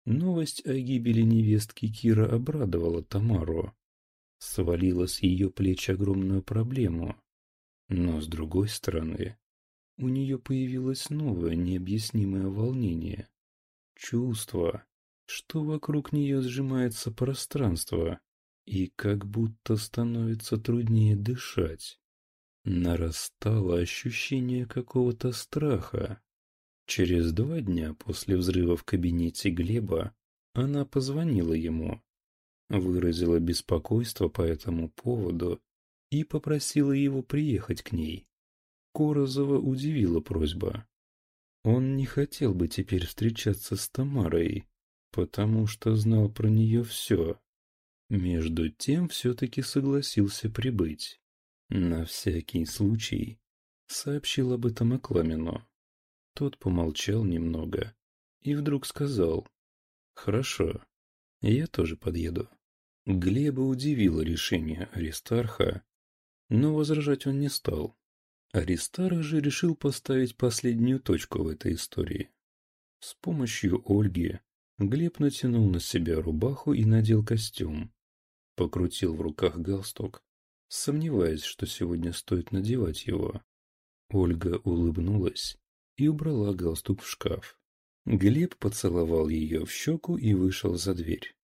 новость о гибели невестки Кира обрадовала Тамару свалила с ее плеч огромную проблему. Но, с другой стороны, у нее появилось новое необъяснимое волнение. Чувство, что вокруг нее сжимается пространство и как будто становится труднее дышать. Нарастало ощущение какого-то страха. Через два дня после взрыва в кабинете Глеба она позвонила ему выразила беспокойство по этому поводу и попросила его приехать к ней. Корозова удивила просьба. Он не хотел бы теперь встречаться с Тамарой, потому что знал про нее все. Между тем все-таки согласился прибыть. На всякий случай сообщил об этом Акламину. Тот помолчал немного и вдруг сказал, «Хорошо, я тоже подъеду». Глеба удивило решение Аристарха, но возражать он не стал. Аристарх же решил поставить последнюю точку в этой истории. С помощью Ольги Глеб натянул на себя рубаху и надел костюм. Покрутил в руках галстук, сомневаясь, что сегодня стоит надевать его. Ольга улыбнулась и убрала галстук в шкаф. Глеб поцеловал ее в щеку и вышел за дверь.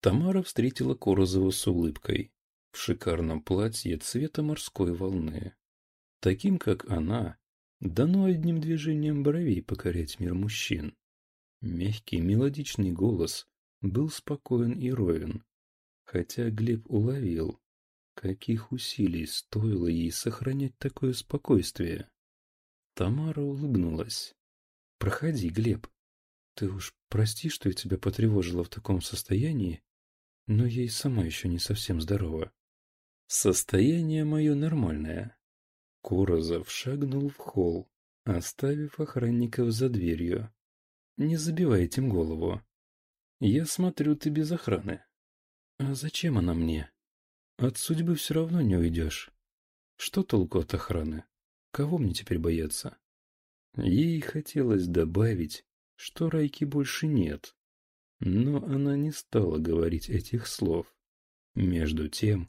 Тамара встретила Корозова с улыбкой, в шикарном платье цвета морской волны. Таким, как она, дано одним движением бровей покорять мир мужчин. Мягкий мелодичный голос был спокоен и ровен, Хотя Глеб уловил, каких усилий стоило ей сохранять такое спокойствие. Тамара улыбнулась. «Проходи, Глеб. Ты уж прости, что я тебя потревожила в таком состоянии, но и сама еще не совсем здорова. Состояние мое нормальное». Корозов шагнул в холл, оставив охранников за дверью. «Не забивай этим голову. Я смотрю, ты без охраны. А зачем она мне? От судьбы все равно не уйдешь. Что толку от охраны? Кого мне теперь бояться? Ей хотелось добавить, что Райки больше нет. Но она не стала говорить этих слов. Между тем,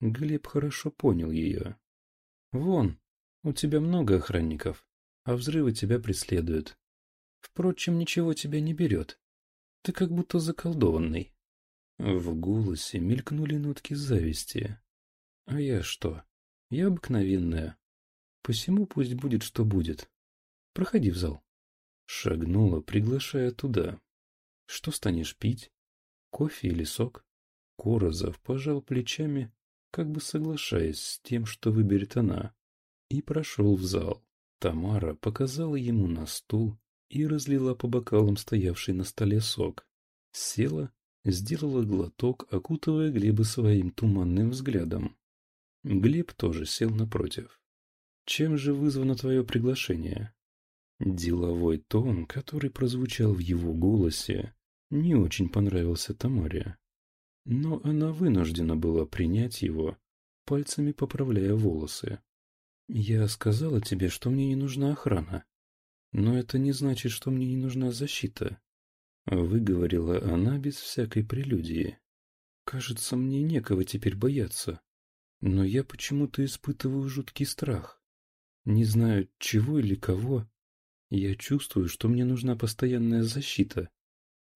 Глеб хорошо понял ее. «Вон, у тебя много охранников, а взрывы тебя преследуют. Впрочем, ничего тебя не берет. Ты как будто заколдованный. В голосе мелькнули нотки зависти. А я что? Я обыкновенная. Посему пусть будет, что будет. Проходи в зал. Шагнула, приглашая туда. Что станешь пить? Кофе или сок? Корозов пожал плечами, как бы соглашаясь с тем, что выберет она, и прошел в зал. Тамара показала ему на стул, и разлила по бокалам стоявший на столе сок. Села, сделала глоток, окутывая Глеба своим туманным взглядом. Глеб тоже сел напротив. «Чем же вызвано твое приглашение?» Деловой тон, который прозвучал в его голосе, не очень понравился Тамаре. Но она вынуждена была принять его, пальцами поправляя волосы. «Я сказала тебе, что мне не нужна охрана», но это не значит, что мне не нужна защита. Выговорила она без всякой прелюдии. Кажется, мне некого теперь бояться. Но я почему-то испытываю жуткий страх. Не знаю, чего или кого. Я чувствую, что мне нужна постоянная защита.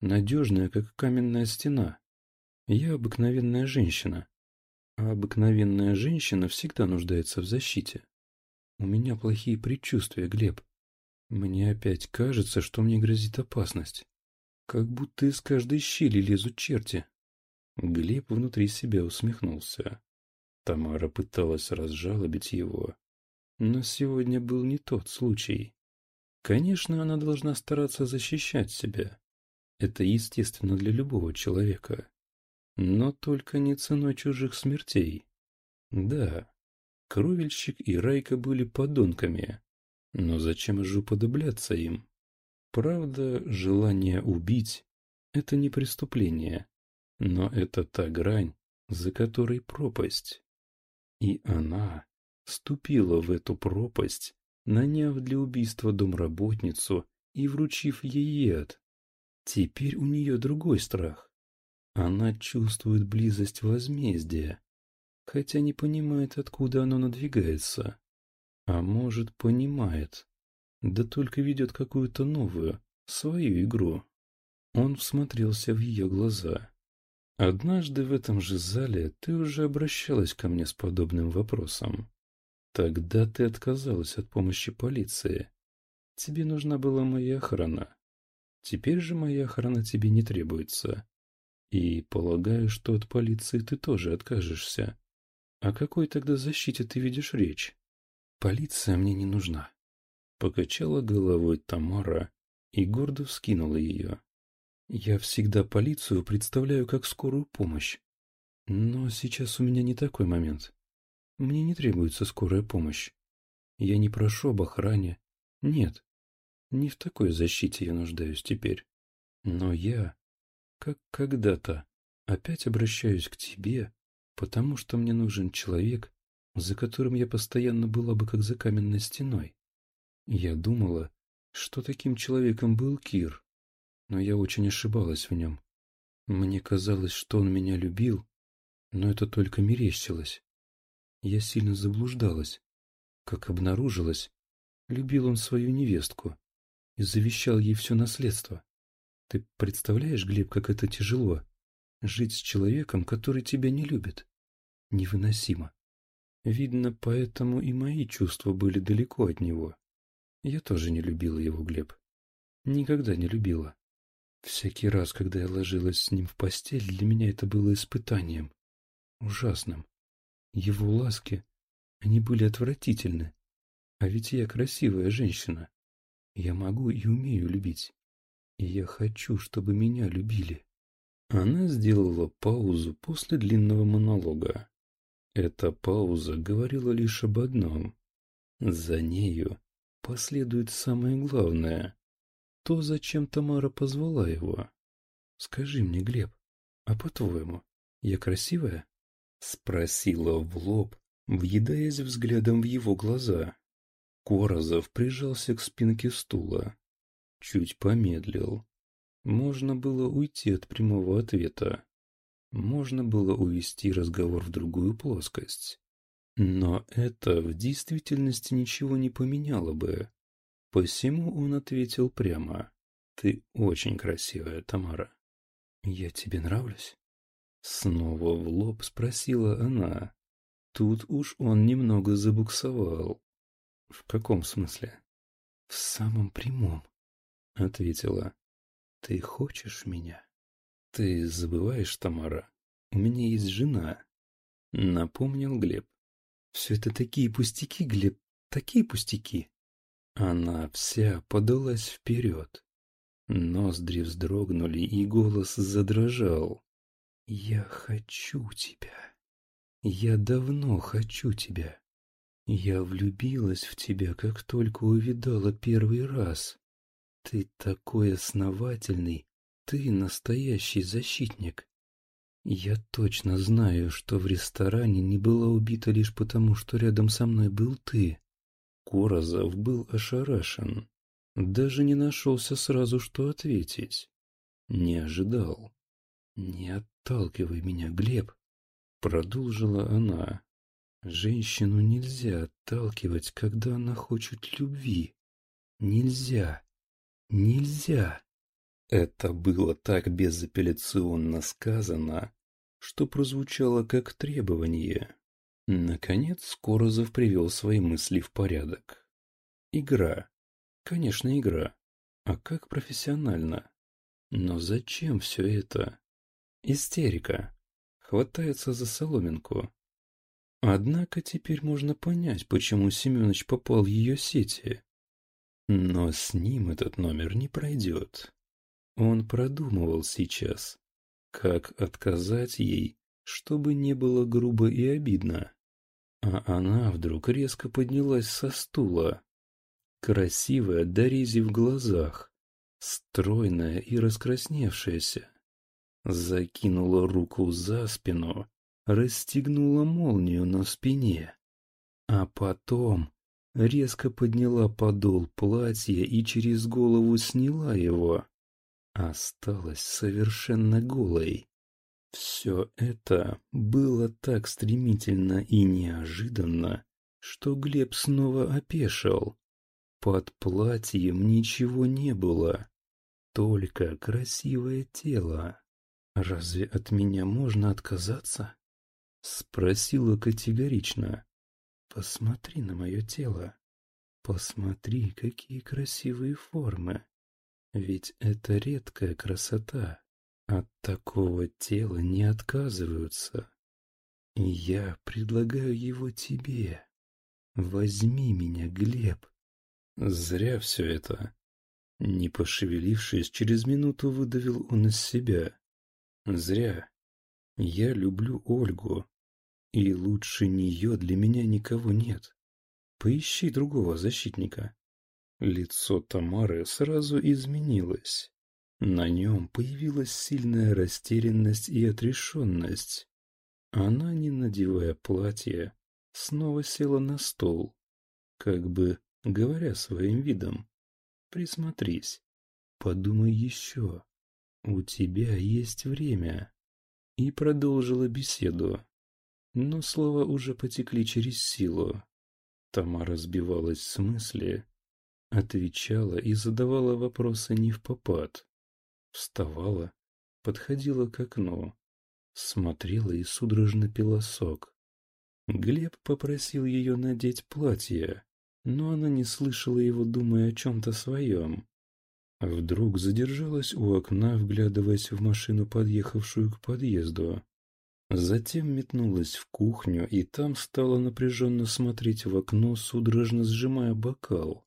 Надежная, как каменная стена. Я обыкновенная женщина. А обыкновенная женщина всегда нуждается в защите. У меня плохие предчувствия, Глеб. Мне опять кажется, что мне грозит опасность. Как будто из каждой щели лезут черти. Глеб внутри себя усмехнулся. Тамара пыталась разжалобить его. Но сегодня был не тот случай. Конечно, она должна стараться защищать себя. Это естественно для любого человека. Но только не ценой чужих смертей. Да, Кровельщик и Райка были подонками, но зачем же уподобляться им? Правда, желание убить — это не преступление, но это та грань, за которой пропасть. И она ступила в эту пропасть, наняв для убийства домработницу и вручив ей яд. Теперь у нее другой страх. Она чувствует близость возмездия, хотя не понимает, откуда оно надвигается. А может, понимает. Да только ведет какую-то новую, свою игру. Он всмотрелся в ее глаза. Однажды в этом же зале ты уже обращалась ко мне с подобным вопросом. Тогда ты отказалась от помощи полиции. Тебе нужна была моя охрана. Теперь же моя охрана тебе не требуется. И полагаю, что от полиции ты тоже откажешься. О какой тогда защите ты ведешь речь? Полиция мне не нужна. Покачала головой Тамара и гордо вскинула ее. Я всегда полицию представляю как скорую помощь. Но сейчас у меня не такой момент. Мне не требуется скорая помощь. Я не прошу об охране. Нет, не в такой защите я нуждаюсь теперь. Но я, как когда-то, опять обращаюсь к тебе, потому что мне нужен человек, за которым я постоянно была бы как за каменной стеной. Я думала, что таким человеком был Кир, но я очень ошибалась в нем. Мне казалось, что он меня любил, но это только мерещилось. Я сильно заблуждалась. Как обнаружилось, любил он свою невестку и завещал ей все наследство. Ты представляешь, Глеб, как это тяжело — жить с человеком, который тебя не любит? Невыносимо. Видно, поэтому и мои чувства были далеко от него. Я тоже не любила его, Глеб. Никогда не любила. Всякий раз, когда я ложилась с ним в постель, для меня это было испытанием. Ужасным. Его ласки, они были отвратительны. А ведь я красивая женщина. Я могу и умею любить. И я хочу, чтобы меня любили. Она сделала паузу после длинного монолога. Эта пауза говорила лишь об одном. За нею последует самое главное. То, зачем Тамара позвала его. «Скажи мне, Глеб, а по-твоему, я красивая?» Спросила в лоб, въедаясь взглядом в его глаза. Корозов прижался к спинке стула. Чуть помедлил. Можно было уйти от прямого ответа. Можно было увести разговор в другую плоскость. Но это в действительности ничего не поменяло бы. Посему он ответил прямо. «Ты очень красивая, Тамара». «Я тебе нравлюсь?» Снова в лоб спросила она. Тут уж он немного забуксовал. «В каком смысле?» «В самом прямом», — ответила. «Ты хочешь меня?» «Ты забываешь, Тамара, у меня есть жена», — напомнил Глеб. «Все это такие пустяки, Глеб, такие пустяки». Она вся подалась вперед. Ноздри вздрогнули, и голос задрожал. «Я хочу тебя. Я давно хочу тебя. Я влюбилась в тебя, как только увидала первый раз. Ты такой основательный, ты настоящий защитник. Я точно знаю, что в ресторане не была убита лишь потому, что рядом со мной был ты. Корозов был ошарашен. Даже не нашелся сразу, что ответить. Не ожидал. «Не отталкивай меня, Глеб», — продолжила она. «Женщину нельзя отталкивать, когда она хочет любви. Нельзя. Нельзя». Это было так безапелляционно сказано, что прозвучало как требование. Наконец Корозов привел свои мысли в порядок. Игра. Конечно, игра. А как профессионально? Но зачем все это? Истерика. Хватается за соломинку. Однако теперь можно понять, почему Семенович попал в ее сети. Но с ним этот номер не пройдет. Он продумывал сейчас, как отказать ей, чтобы не было грубо и обидно. А она вдруг резко поднялась со стула. Красивая до в глазах, стройная и раскрасневшаяся. Закинула руку за спину, расстегнула молнию на спине. А потом резко подняла подол платья и через голову сняла его. Осталась совершенно голой. Все это было так стремительно и неожиданно, что Глеб снова опешил. Под платьем ничего не было, только красивое тело. «Разве от меня можно отказаться?» — спросила категорично. «Посмотри на мое тело. Посмотри, какие красивые формы. Ведь это редкая красота. От такого тела не отказываются. Я предлагаю его тебе. Возьми меня, Глеб. Зря все это. Не пошевелившись, через минуту выдавил он из себя. Зря. Я люблю Ольгу. И лучше нее для меня никого нет. Поищи другого защитника. Лицо Тамары сразу изменилось. На нем появилась сильная растерянность и отрешенность. Она, не надевая платье, снова села на стол, как бы говоря своим видом. «Присмотрись, подумай еще, у тебя есть время». И продолжила беседу. Но слова уже потекли через силу. Тамара сбивалась с мысли, отвечала и задавала вопросы не в попад. Вставала, подходила к окну, смотрела и судорожно пила сок. Глеб попросил ее надеть платье, но она не слышала его, думая о чем-то своем. Вдруг задержалась у окна, вглядываясь в машину, подъехавшую к подъезду. Затем метнулась в кухню и там стала напряженно смотреть в окно, судорожно сжимая бокал.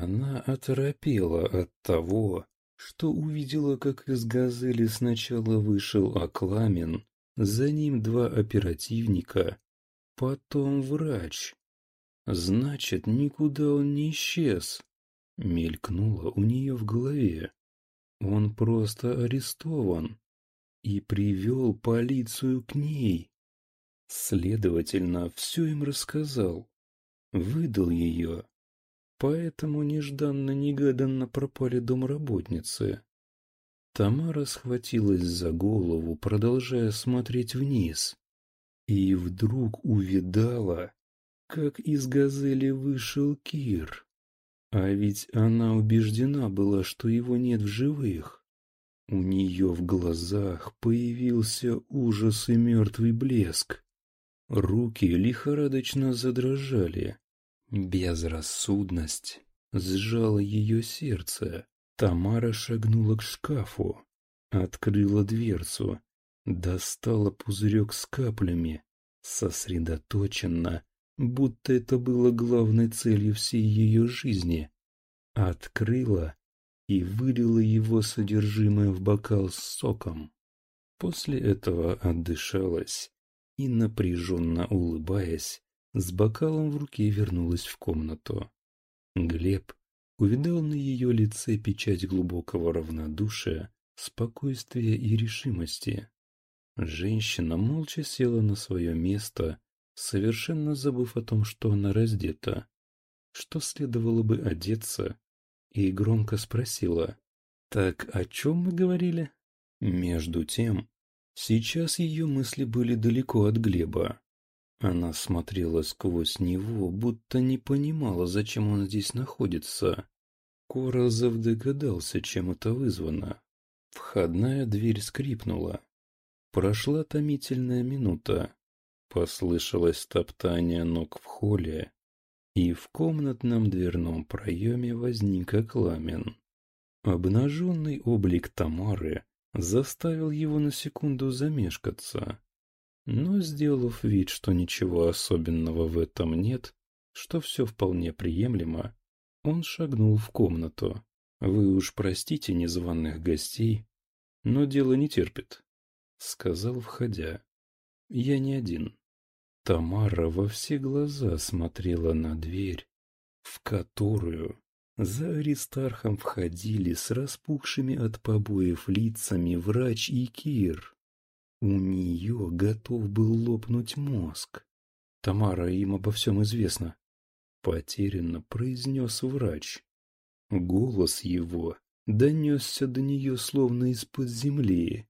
Она оторопела от того, что увидела, как из «Газели» сначала вышел Акламин, за ним два оперативника, потом врач. Значит, никуда он не исчез. Мелькнуло у нее в голове. Он просто арестован и привел полицию к ней. Следовательно, все им рассказал, выдал ее. Поэтому нежданно-негаданно пропали домработницы. Тамара схватилась за голову, продолжая смотреть вниз, и вдруг увидала, как из газели вышел Кир. А ведь она убеждена была, что его нет в живых. У нее в глазах появился ужас и мертвый блеск. Руки лихорадочно задрожали. Безрассудность сжала ее сердце. Тамара шагнула к шкафу, открыла дверцу, достала пузырек с каплями, сосредоточенно, будто это было главной целью всей ее жизни. Открыла и вылила его содержимое в бокал с соком. После этого отдышалась и, напряженно улыбаясь, с бокалом в руке вернулась в комнату. Глеб увидал на ее лице печать глубокого равнодушия, спокойствия и решимости. Женщина молча села на свое место совершенно забыв о том, что она раздета, что следовало бы одеться, и громко спросила, «Так о чем мы говорили?» Между тем, сейчас ее мысли были далеко от Глеба. Она смотрела сквозь него, будто не понимала, зачем он здесь находится. Корозов догадался, чем это вызвано. Входная дверь скрипнула. Прошла томительная минута. Послышалось топтание ног в холле, и в комнатном дверном проеме возник Акламен. Обнаженный облик Тамары заставил его на секунду замешкаться. Но, сделав вид, что ничего особенного в этом нет, что все вполне приемлемо, он шагнул в комнату. «Вы уж простите незваных гостей, но дело не терпит», — сказал, входя. «Я не один». Тамара во все глаза смотрела на дверь, в которую за Аристархом входили с распухшими от побоев лицами врач и Кир. У нее готов был лопнуть мозг. Тамара, им обо всем известно. Потерянно произнес врач. Голос его донесся до нее словно из-под земли.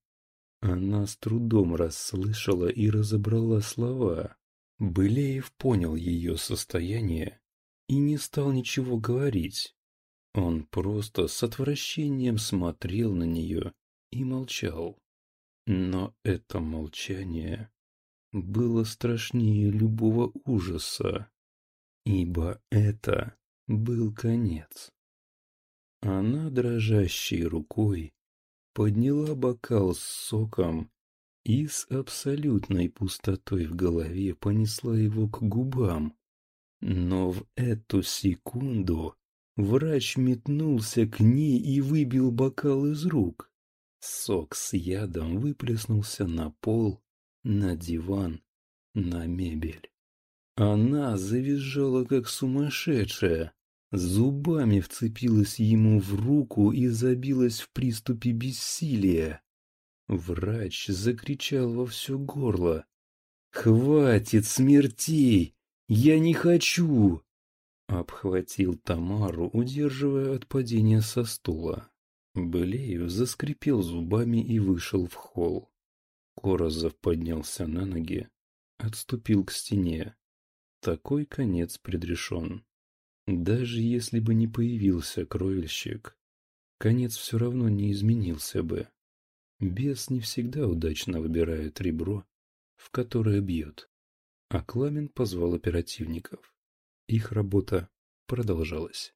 Она с трудом расслышала и разобрала слова. Былеев понял ее состояние и не стал ничего говорить. Он просто с отвращением смотрел на нее и молчал. Но это молчание было страшнее любого ужаса, ибо это был конец. Она дрожащей рукой подняла бокал с соком и с абсолютной пустотой в голове понесла его к губам. Но в эту секунду врач метнулся к ней и выбил бокал из рук. Сок с ядом выплеснулся на пол, на диван, на мебель. Она завизжала, как сумасшедшая, зубами вцепилась ему в руку и забилась в приступе бессилия. Врач закричал во все горло. «Хватит смертей! Я не хочу!» Обхватил Тамару, удерживая от падения со стула. Былеев заскрипел зубами и вышел в холл. Корозов поднялся на ноги, отступил к стене. Такой конец предрешен. Даже если бы не появился кровельщик, конец все равно не изменился бы. Бес не всегда удачно выбирает ребро, в которое бьет. А Кламен позвал оперативников. Их работа продолжалась.